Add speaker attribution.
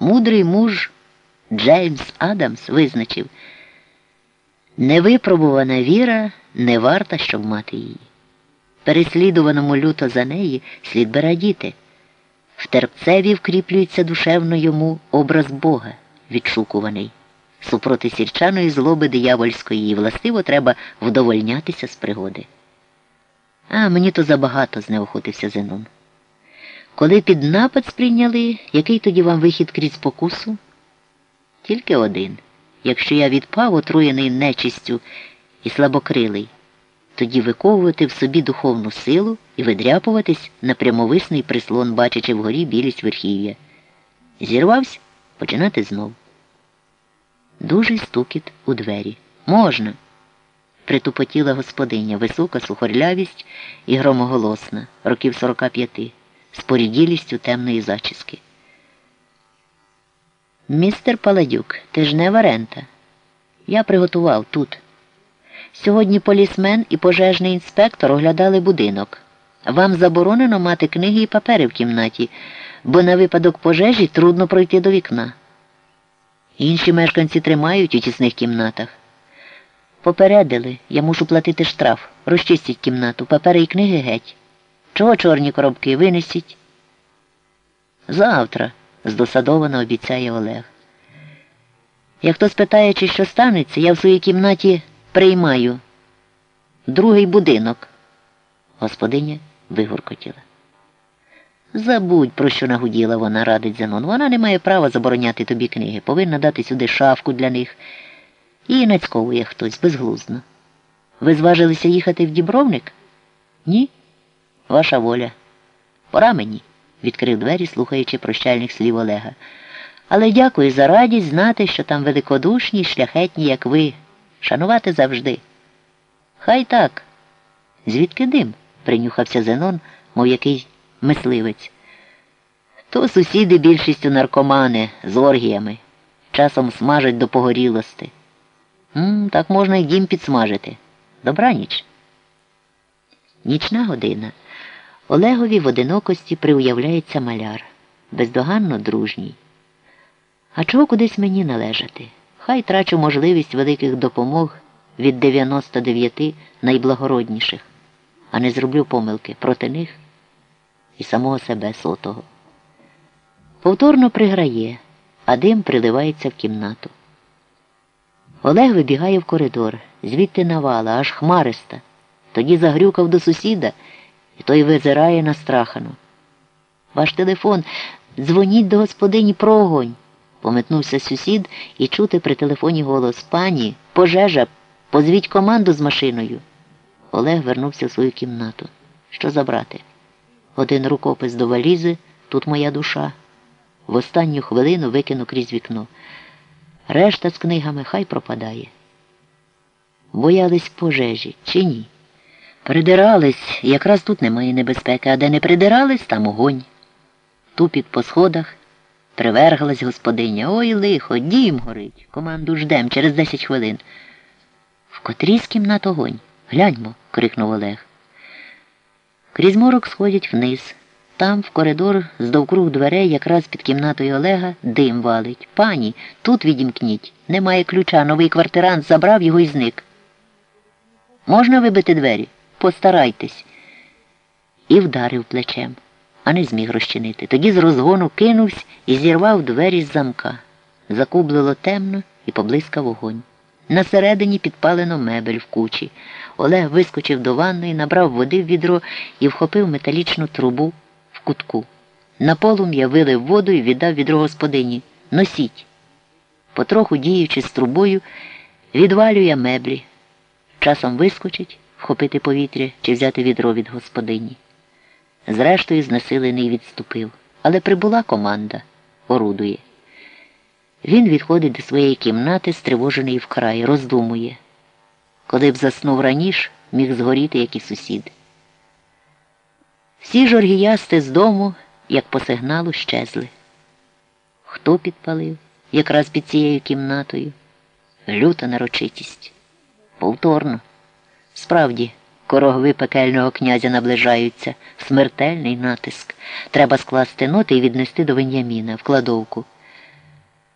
Speaker 1: Мудрий муж Джеймс Адамс визначив, невипробувана віра не варта, щоб мати її. Переслідуваному люто за неї слід би радіти. В терпцеві вкріплюється душевно йому образ Бога, відшукуваний. Супроти сільчаної злоби диявольської і властиво треба вдовольнятися з пригоди. А мені то забагато знеохотився Зенон. Коли під напад сприйняли, який тоді вам вихід крізь покусу? Тільки один. Якщо я відпав, отруєний нечистю і слабокрилий, тоді виковувати в собі духовну силу і видряпуватись на прямовисний прислон, бачачи вгорі білість верхів'я. Зірвався починати знов. Дужий стукіт у двері. Можна. Притупотіла господиня, висока сухорлявість і громоголосна, років сорока п'яти, з поріділістю темної зачіски. Містер Паладюк, тижнева рента. Я приготував тут. Сьогодні полісмен і пожежний інспектор оглядали будинок. Вам заборонено мати книги і папери в кімнаті, бо на випадок пожежі трудно пройти до вікна. Інші мешканці тримають у тісних кімнатах. Попередили, я мушу платити штраф. Розчистіть кімнату, папери і книги геть. Чого чорні коробки винесіть? Завтра, здосадовано обіцяє Олег. Як хто спитає, чи що станеться, я в своїй кімнаті приймаю. Другий будинок. Господиня вигуркотіла. Забудь, про що нагуділа вона, радить Зенон. Вона не має права забороняти тобі книги. Повинна дати сюди шафку для них. Її нацьковує хтось безглуздно. Ви зважилися їхати в дібровник? Ні? Ваша воля. Пора мені, відкрив двері, слухаючи прощальних слів Олега. Але дякую за радість знати, що там великодушні, шляхетні, як ви. Шанувати завжди. Хай так. Звідки дим? принюхався Зенон, мов який мисливець. То сусіди більшістю наркомани з оргіями. Часом смажать до погорілости. М, Так можна й дім підсмажити. Добраніч. Нічна година. Олегові в одинокості приуявляється маляр, бездоганно дружній. А чого кудись мені належати? Хай трачу можливість великих допомог від 99 найблагородніших, а не зроблю помилки проти них і самого себе сотого. Повторно приграє, а дим приливається в кімнату. Олег вибігає в коридор, звідти навала, аж хмариста. Тоді загрюкав до сусіда, і той визирає настрахано. Ваш телефон, дзвоніть до господині про огонь. Пометнувся сусід і чути при телефоні голос Пані, пожежа, позвіть команду з машиною. Олег вернувся в свою кімнату. Що забрати? Один рукопис до валізи, тут моя душа. В останню хвилину викину крізь вікно. Решта з книгами хай пропадає. Боялись пожежі, чи ні? Придирались, якраз тут немає небезпеки, а де не придирались, там огонь. Тупіт по сходах. Приверглась господиня. Ой лихо, дім горить. Команду ждем через десять хвилин. В котрій з кімнат огонь? Гляньмо, крикнув Олег. Крізь морок сходять вниз. Там, в коридор, з довкруг дверей, якраз під кімнатою Олега, дим валить. Пані, тут відімкніть. Немає ключа, новий квартирант забрав його і зник. Можна вибити двері? Постарайтесь. І вдарив плечем, а не зміг розчинити. Тоді з розгону кинувся і зірвав двері з замка. Закублило темно і поблискав вогонь. На середині підпалено мебель в кучі. Олег вискочив до ванної, набрав води в відро і вхопив металічну трубу в кутку. На полум'я вилив воду і віддав відро господині. Носіть. Потроху діючи з трубою, відвалює меблі. Часом вискочить, вхопити повітря чи взяти відро від господині. Зрештою, знесилений відступив. Але прибула команда, орудує. Він відходить до своєї кімнати, стривожений вкрай, роздумує. Коли б заснув раніше, міг згоріти, як і сусід. Всі жоргіясти з дому, як по сигналу, щезли. Хто підпалив? Якраз під цією кімнатою. Люта нарочитість. Повторно. Справді, корогви пекельного князя наближаються, смертельний натиск. Треба скласти ноти і віднести до Веняміна в кладовку.